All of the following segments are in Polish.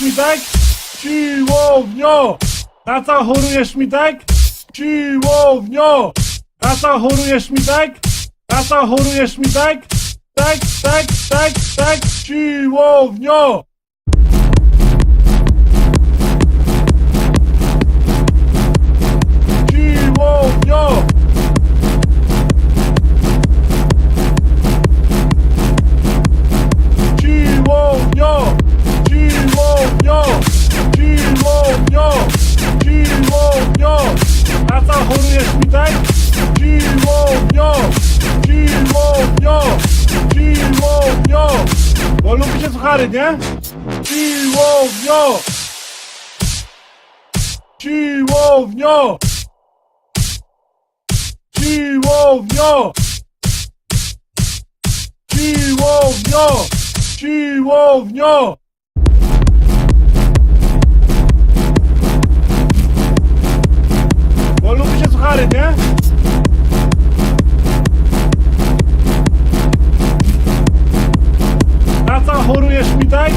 Mitek? Siłownio! Na co chorujesz Mitek? Siłownio! Na co chorujesz Mitek? Na co chorujesz Mitek? Tak, tak, tak, tak, siłownio! Siłownio! Siłownio! Siłownio! Bo lubicie suchary, nie? Siłownio! Siłownio! Siłownio! Siłownio! Siłownio! Chorujesz Mitek?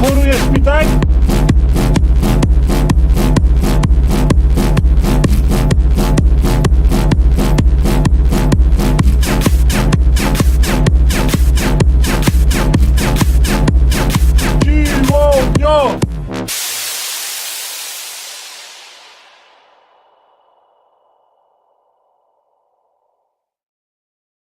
Chorujesz Mitek?